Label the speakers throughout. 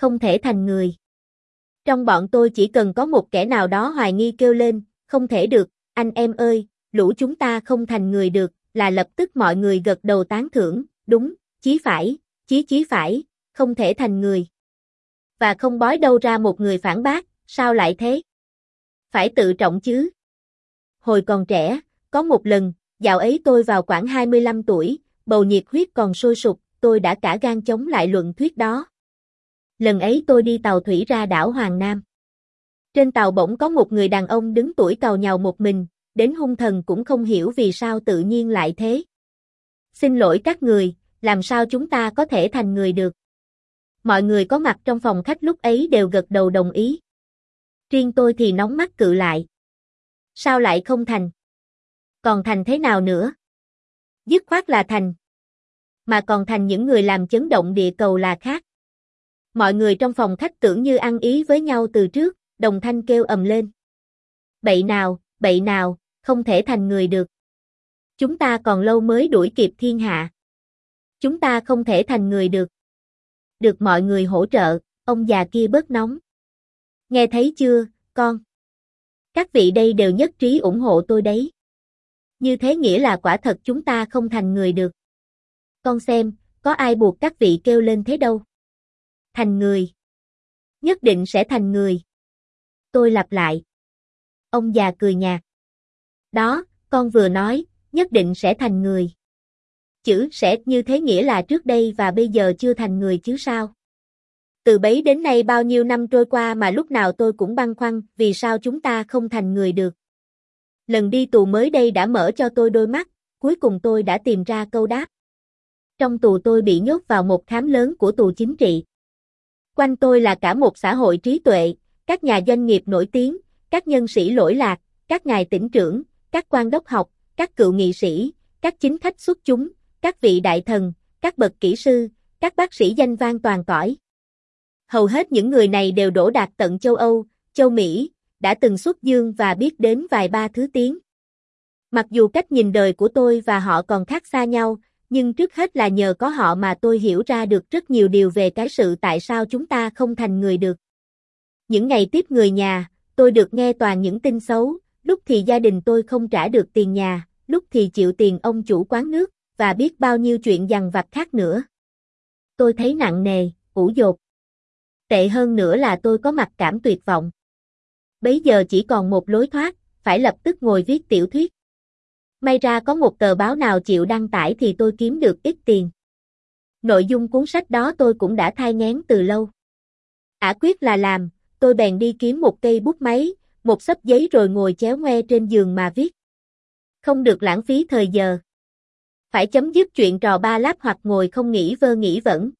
Speaker 1: không thể thành người. Trong bọn tôi chỉ cần có một kẻ nào đó hoài nghi kêu lên, không thể được, anh em ơi, lũ chúng ta không thành người được, là lập tức mọi người gật đầu tán thưởng, đúng, chí phải, chí chí phải, không thể thành người. Và không bói đâu ra một người phản bác, sao lại thế? Phải tự trọng chứ. Hồi còn trẻ, có một lần, dạo ấy tôi vào khoảng 25 tuổi, bầu nhiệt huyết còn sôi sục, tôi đã cả gan chống lại luận thuyết đó. Lần ấy tôi đi tàu thủy ra đảo Hoàng Nam. Trên tàu bỗng có một người đàn ông đứng tuổi cầu nhàu một mình, đến hung thần cũng không hiểu vì sao tự nhiên lại thế. Xin lỗi các người, làm sao chúng ta có thể thành người được? Mọi người có mặt trong phòng khách lúc ấy đều gật đầu đồng ý. Riêng tôi thì nóng mắt cự lại. Sao lại không thành? Còn thành thế nào nữa? Dứt khoát là thành. Mà còn thành những người làm chấn động địa cầu là khác. Mọi người trong phòng khách tưởng như ăn ý với nhau từ trước, đồng thanh kêu ầm lên. Bậy nào, bậy nào, không thể thành người được. Chúng ta còn lâu mới đuổi kịp thiên hạ. Chúng ta không thể thành người được. Được mọi người hỗ trợ, ông già kia bớt nóng. Nghe thấy chưa, con? Các vị đây đều nhất trí ủng hộ tôi đấy. Như thế nghĩa là quả thật chúng ta không thành người được. Con xem, có ai buộc các vị kêu lên thế đâu. Thành người. Nhất định sẽ thành người. Tôi lặp lại. Ông già cười nhạt. Đó, con vừa nói, nhất định sẽ thành người. Chữ sẽ như thế nghĩa là trước đây và bây giờ chưa thành người chứ sao? Từ bấy đến nay bao nhiêu năm trôi qua mà lúc nào tôi cũng băn khoăn vì sao chúng ta không thành người được. Lần đi tù mới đây đã mở cho tôi đôi mắt, cuối cùng tôi đã tìm ra câu đáp. Trong tù tôi bị nhốt vào một khám lớn của tù chính trị. Quanh tôi là cả một xã hội trí tuệ, các nhà doanh nghiệp nổi tiếng, các nhân sĩ lỗi lạc, các ngài tỉnh trưởng, các quan đốc học, các cựu nghị sĩ, các chính khách xuất chúng, các vị đại thần, các bậc kỹ sư, các bác sĩ danh vang toàn cõi. Hầu hết những người này đều đổ đạt tận châu Âu, châu Mỹ, đã từng xuất dương và biết đến vài ba thứ tiếng. Mặc dù cách nhìn đời của tôi và họ còn khác xa nhau, nhưng trước hết là nhờ có họ mà tôi hiểu ra được rất nhiều điều về cái sự tại sao chúng ta không thành người được. Những ngày tiếp người nhà, tôi được nghe toàn những tin xấu, lúc thì gia đình tôi không trả được tiền nhà, lúc thì chịu tiền ông chủ quán nước, và biết bao nhiêu chuyện dằn vặt khác nữa. Tôi thấy nặng nề, ủ dột. Tệ hơn nữa là tôi có mặt cảm tuyệt vọng. bây giờ chỉ còn một lối thoát, phải lập tức ngồi viết tiểu thuyết. May ra có một tờ báo nào chịu đăng tải thì tôi kiếm được ít tiền. Nội dung cuốn sách đó tôi cũng đã thai ngén từ lâu. Ả quyết là làm, tôi bèn đi kiếm một cây bút máy, một sấp giấy rồi ngồi chéo ngoe trên giường mà viết. Không được lãng phí thời giờ. Phải chấm dứt chuyện trò ba láp hoặc ngồi không nghĩ vơ nghĩ vẫn.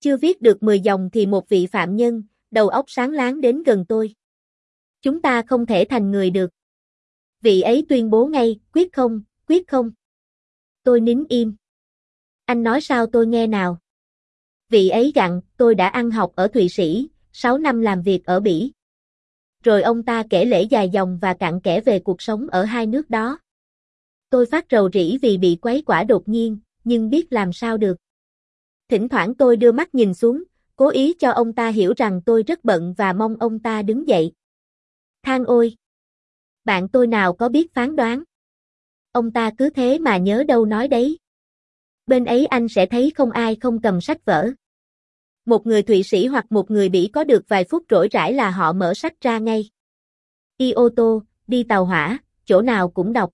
Speaker 1: Chưa viết được 10 dòng thì một vị phạm nhân, đầu óc sáng láng đến gần tôi. Chúng ta không thể thành người được. Vị ấy tuyên bố ngay, quyết không, quyết không. Tôi nín im. Anh nói sao tôi nghe nào. Vị ấy gặn, tôi đã ăn học ở Thụy Sĩ, 6 năm làm việc ở Bỉ. Rồi ông ta kể lễ dài dòng và cặn kẽ về cuộc sống ở hai nước đó. Tôi phát rầu rĩ vì bị quấy quả đột nhiên, nhưng biết làm sao được. Thỉnh thoảng tôi đưa mắt nhìn xuống, cố ý cho ông ta hiểu rằng tôi rất bận và mong ông ta đứng dậy. Than ôi! Bạn tôi nào có biết phán đoán? Ông ta cứ thế mà nhớ đâu nói đấy. Bên ấy anh sẽ thấy không ai không cầm sách vở. Một người Thụy Sĩ hoặc một người Bỉ có được vài phút rỗi rãi là họ mở sách ra ngay. Đi ô tô, đi tàu hỏa, chỗ nào cũng đọc.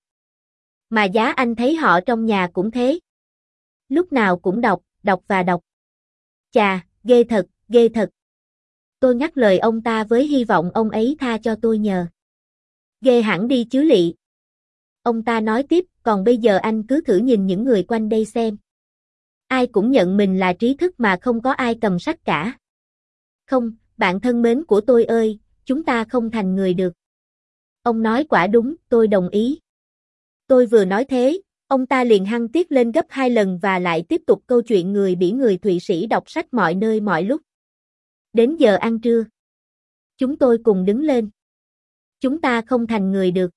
Speaker 1: Mà giá anh thấy họ trong nhà cũng thế. Lúc nào cũng đọc, đọc và đọc. Chà, ghê thật, ghê thật. Tôi nhắc lời ông ta với hy vọng ông ấy tha cho tôi nhờ. Ghê hẳn đi chứ lị. Ông ta nói tiếp, còn bây giờ anh cứ thử nhìn những người quanh đây xem. Ai cũng nhận mình là trí thức mà không có ai cầm sách cả. Không, bạn thân mến của tôi ơi, chúng ta không thành người được. Ông nói quả đúng, tôi đồng ý. Tôi vừa nói thế, ông ta liền hăng tiết lên gấp hai lần và lại tiếp tục câu chuyện người bị người Thụy Sĩ đọc sách mọi nơi mọi lúc. Đến giờ ăn trưa. Chúng tôi cùng đứng lên. Chúng ta không thành người được.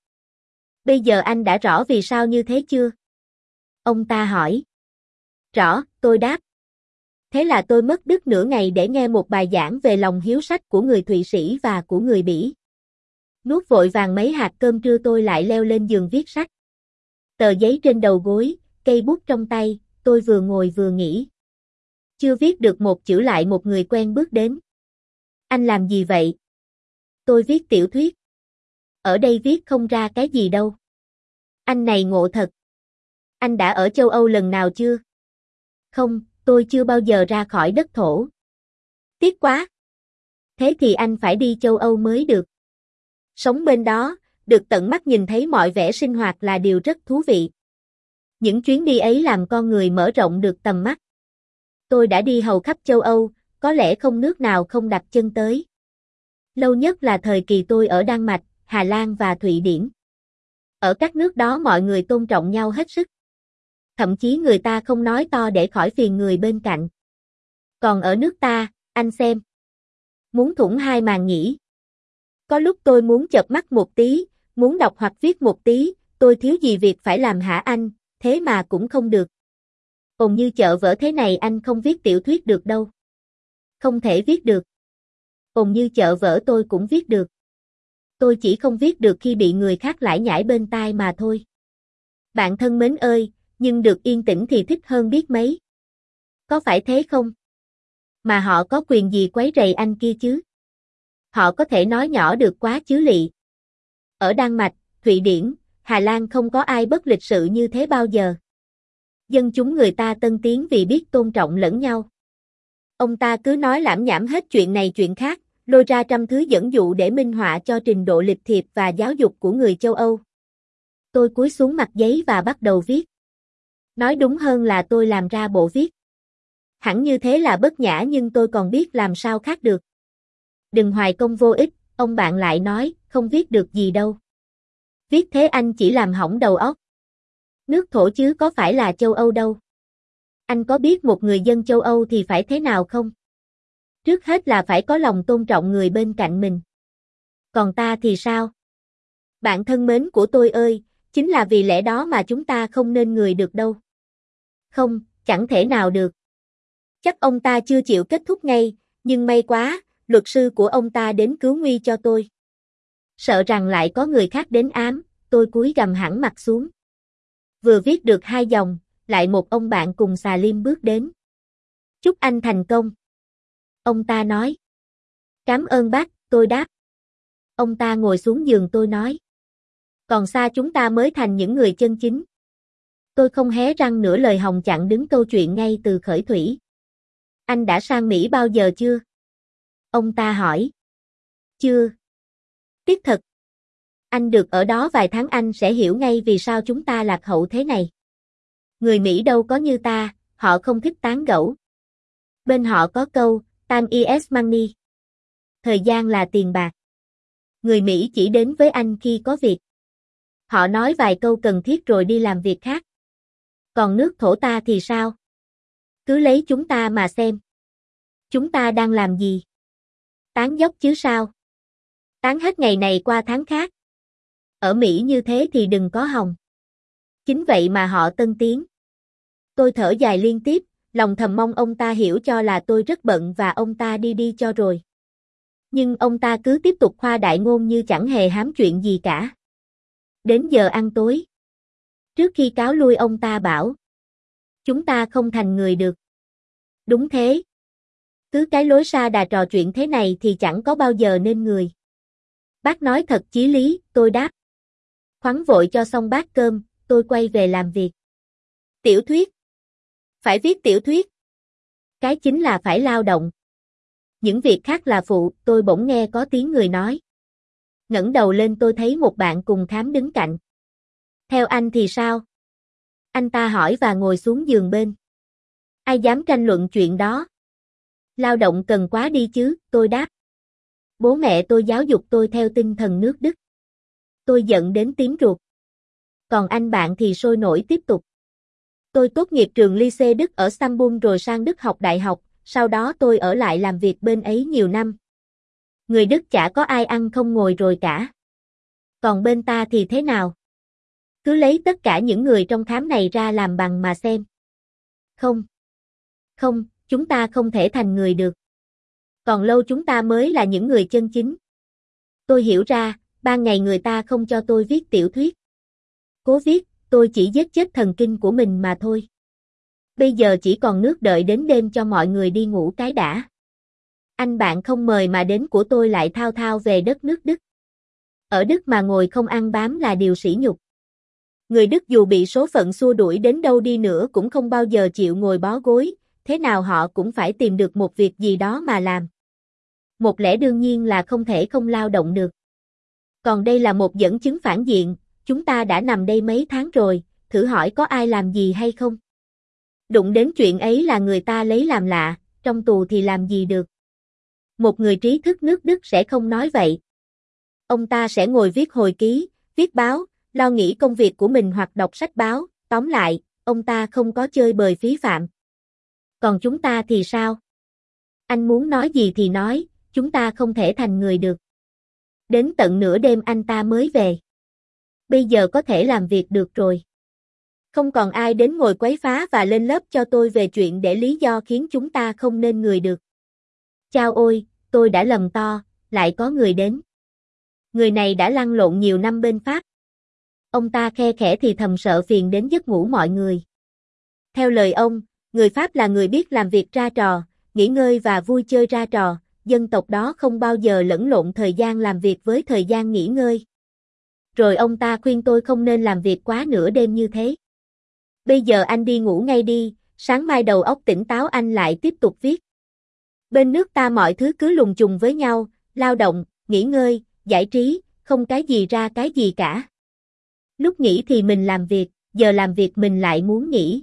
Speaker 1: Bây giờ anh đã rõ vì sao như thế chưa? Ông ta hỏi. Rõ, tôi đáp. Thế là tôi mất đứt nửa ngày để nghe một bài giảng về lòng hiếu sách của người Thụy Sĩ và của người Bỉ. Nuốt vội vàng mấy hạt cơm trưa tôi lại leo lên giường viết sách. Tờ giấy trên đầu gối, cây bút trong tay, tôi vừa ngồi vừa nghĩ. Chưa viết được một chữ lại một người quen bước đến. Anh làm gì vậy? Tôi viết tiểu thuyết. Ở đây viết không ra cái gì đâu. Anh này ngộ thật. Anh đã ở châu Âu lần nào chưa? Không, tôi chưa bao giờ ra khỏi đất thổ. Tiếc quá. Thế thì anh phải đi châu Âu mới được. Sống bên đó, được tận mắt nhìn thấy mọi vẻ sinh hoạt là điều rất thú vị. Những chuyến đi ấy làm con người mở rộng được tầm mắt. Tôi đã đi hầu khắp châu Âu, có lẽ không nước nào không đặt chân tới. Lâu nhất là thời kỳ tôi ở Đan Mạch, Hà Lan và Thụy Điển. Ở các nước đó mọi người tôn trọng nhau hết sức. Thậm chí người ta không nói to để khỏi phiền người bên cạnh. Còn ở nước ta, anh xem. Muốn thủng hai màn nhĩ. Có lúc tôi muốn chợp mắt một tí, muốn đọc hoặc viết một tí, tôi thiếu gì việc phải làm hả anh, thế mà cũng không được. Ồn như chợ vỡ thế này anh không viết tiểu thuyết được đâu. Không thể viết được. Ồn như chợ vỡ tôi cũng viết được. Tôi chỉ không viết được khi bị người khác lải nhải bên tai mà thôi. Bạn thân mến ơi, nhưng được yên tĩnh thì thích hơn biết mấy. Có phải thế không? Mà họ có quyền gì quấy rầy anh kia chứ? Họ có thể nói nhỏ được quá chứ lị. Ở Đan Mạch, Thụy Điển, Hà Lan không có ai bất lịch sự như thế bao giờ. Dân chúng người ta tân tiến vì biết tôn trọng lẫn nhau. Ông ta cứ nói lãm nhảm hết chuyện này chuyện khác, lôi ra trăm thứ dẫn dụ để minh họa cho trình độ lịch thiệp và giáo dục của người châu Âu. Tôi cúi xuống mặt giấy và bắt đầu viết. Nói đúng hơn là tôi làm ra bộ viết. Hẳn như thế là bất nhã nhưng tôi còn biết làm sao khác được. Đừng hoài công vô ích, ông bạn lại nói, không viết được gì đâu. Viết thế anh chỉ làm hỏng đầu óc. Nước thổ chứ có phải là châu Âu đâu. Anh có biết một người dân châu Âu thì phải thế nào không? Trước hết là phải có lòng tôn trọng người bên cạnh mình. Còn ta thì sao? Bạn thân mến của tôi ơi, chính là vì lẽ đó mà chúng ta không nên người được đâu. Không, chẳng thể nào được. Chắc ông ta chưa chịu kết thúc ngay, nhưng may quá, luật sư của ông ta đến cứu nguy cho tôi. Sợ rằng lại có người khác đến ám, tôi cúi gầm hẳn mặt xuống. Vừa viết được hai dòng, lại một ông bạn cùng xà liêm bước đến. Chúc anh thành công. Ông ta nói. Cảm ơn bác, tôi đáp. Ông ta ngồi xuống giường tôi nói. Còn xa chúng ta mới thành những người chân chính. Tôi không hé răng nửa lời hồng chặn đứng câu chuyện ngay từ khởi thủy. Anh đã sang Mỹ bao giờ chưa? Ông ta hỏi. Chưa. Tiếc thật. Anh được ở đó vài tháng anh sẽ hiểu ngay vì sao chúng ta lạc hậu thế này. Người Mỹ đâu có như ta, họ không thích tán gẫu. Bên họ có câu, time is money. Thời gian là tiền bạc. Người Mỹ chỉ đến với anh khi có việc. Họ nói vài câu cần thiết rồi đi làm việc khác. Còn nước thổ ta thì sao? Cứ lấy chúng ta mà xem. Chúng ta đang làm gì? Tán dốc chứ sao? Tán hết ngày này qua tháng khác. Ở Mỹ như thế thì đừng có hòng. Chính vậy mà họ tân tiến. Tôi thở dài liên tiếp, lòng thầm mong ông ta hiểu cho là tôi rất bận và ông ta đi đi cho rồi. Nhưng ông ta cứ tiếp tục khoa đại ngôn như chẳng hề hám chuyện gì cả. Đến giờ ăn tối. Trước khi cáo lui ông ta bảo. Chúng ta không thành người được. Đúng thế. Cứ cái lối xa đà trò chuyện thế này thì chẳng có bao giờ nên người. Bác nói thật chí lý, tôi đáp. Khoắn vội cho xong bát cơm, tôi quay về làm việc. Tiểu thuyết. Phải viết tiểu thuyết. Cái chính là phải lao động. Những việc khác là phụ, tôi bỗng nghe có tiếng người nói. ngẩng đầu lên tôi thấy một bạn cùng khám đứng cạnh. Theo anh thì sao? Anh ta hỏi và ngồi xuống giường bên. Ai dám tranh luận chuyện đó? Lao động cần quá đi chứ, tôi đáp. Bố mẹ tôi giáo dục tôi theo tinh thần nước Đức. Tôi giận đến tím ruột. Còn anh bạn thì sôi nổi tiếp tục. Tôi tốt nghiệp trường lycée Đức ở Sambun rồi sang Đức học đại học, sau đó tôi ở lại làm việc bên ấy nhiều năm. Người Đức chả có ai ăn không ngồi rồi cả. Còn bên ta thì thế nào? Cứ lấy tất cả những người trong khám này ra làm bằng mà xem. Không. Không, chúng ta không thể thành người được. Còn lâu chúng ta mới là những người chân chính. Tôi hiểu ra, ban ngày người ta không cho tôi viết tiểu thuyết. Cố viết, tôi chỉ giết chết thần kinh của mình mà thôi. Bây giờ chỉ còn nước đợi đến đêm cho mọi người đi ngủ cái đã. Anh bạn không mời mà đến của tôi lại thao thao về đất nước Đức. Ở Đức mà ngồi không ăn bám là điều sỉ nhục. Người Đức dù bị số phận xua đuổi đến đâu đi nữa cũng không bao giờ chịu ngồi bó gối, thế nào họ cũng phải tìm được một việc gì đó mà làm. Một lẽ đương nhiên là không thể không lao động được. Còn đây là một dẫn chứng phản diện, chúng ta đã nằm đây mấy tháng rồi, thử hỏi có ai làm gì hay không? Đụng đến chuyện ấy là người ta lấy làm lạ, trong tù thì làm gì được. Một người trí thức nước Đức sẽ không nói vậy. Ông ta sẽ ngồi viết hồi ký, viết báo, lo nghĩ công việc của mình hoặc đọc sách báo, tóm lại, ông ta không có chơi bời phí phạm. Còn chúng ta thì sao? Anh muốn nói gì thì nói, chúng ta không thể thành người được. Đến tận nửa đêm anh ta mới về. Bây giờ có thể làm việc được rồi. Không còn ai đến ngồi quấy phá và lên lớp cho tôi về chuyện để lý do khiến chúng ta không nên người được. Chao ôi, tôi đã lầm to, lại có người đến. Người này đã lăn lộn nhiều năm bên Pháp. Ông ta khe khẽ thì thầm sợ phiền đến giấc ngủ mọi người. Theo lời ông, người Pháp là người biết làm việc ra trò, nghỉ ngơi và vui chơi ra trò, dân tộc đó không bao giờ lẫn lộn thời gian làm việc với thời gian nghỉ ngơi. Rồi ông ta khuyên tôi không nên làm việc quá nửa đêm như thế. Bây giờ anh đi ngủ ngay đi, sáng mai đầu óc tỉnh táo anh lại tiếp tục viết. Bên nước ta mọi thứ cứ lùng chùng với nhau, lao động, nghỉ ngơi, giải trí, không cái gì ra cái gì cả. Lúc nghỉ thì mình làm việc, giờ làm việc mình lại muốn nghỉ.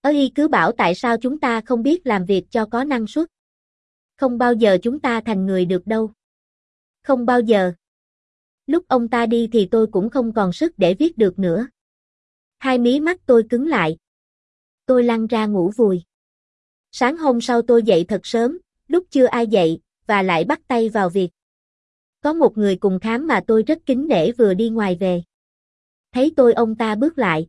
Speaker 1: Ơi cứ bảo tại sao chúng ta không biết làm việc cho có năng suất. Không bao giờ chúng ta thành người được đâu. Không bao giờ. Lúc ông ta đi thì tôi cũng không còn sức để viết được nữa. Hai mí mắt tôi cứng lại. Tôi lăn ra ngủ vùi. Sáng hôm sau tôi dậy thật sớm, lúc chưa ai dậy, và lại bắt tay vào việc. Có một người cùng khám mà tôi rất kính nể vừa đi ngoài về. Thấy tôi ông ta bước lại.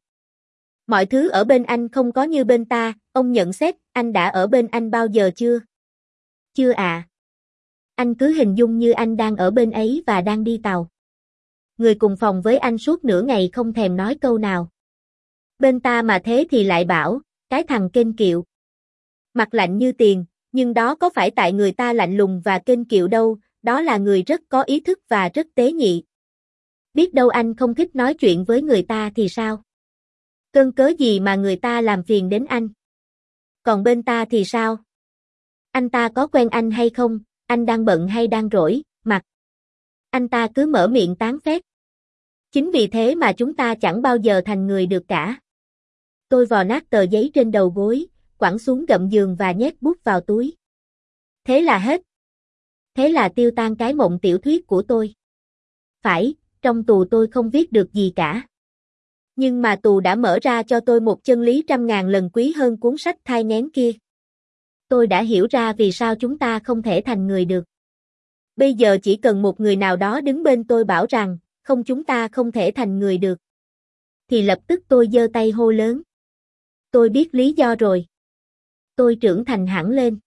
Speaker 1: Mọi thứ ở bên anh không có như bên ta, ông nhận xét, anh đã ở bên anh bao giờ chưa? Chưa à. Anh cứ hình dung như anh đang ở bên ấy và đang đi tàu. Người cùng phòng với anh suốt nửa ngày không thèm nói câu nào. Bên ta mà thế thì lại bảo, cái thằng kênh kiệu. Mặt lạnh như tiền, nhưng đó có phải tại người ta lạnh lùng và kênh kiệu đâu, đó là người rất có ý thức và rất tế nhị. Biết đâu anh không thích nói chuyện với người ta thì sao? Cơn cớ gì mà người ta làm phiền đến anh? Còn bên ta thì sao? Anh ta có quen anh hay không, anh đang bận hay đang rỗi, mặt. Anh ta cứ mở miệng tán phét. Chính vì thế mà chúng ta chẳng bao giờ thành người được cả. Tôi vò nát tờ giấy trên đầu gối, quẳng xuống gậm giường và nhét bút vào túi. Thế là hết. Thế là tiêu tan cái mộng tiểu thuyết của tôi. Phải, trong tù tôi không viết được gì cả. Nhưng mà tù đã mở ra cho tôi một chân lý trăm ngàn lần quý hơn cuốn sách thai ngén kia. Tôi đã hiểu ra vì sao chúng ta không thể thành người được. Bây giờ chỉ cần một người nào đó đứng bên tôi bảo rằng, không chúng ta không thể thành người được. Thì lập tức tôi giơ tay hô lớn. Tôi biết lý do rồi. Tôi trưởng thành hẳn lên.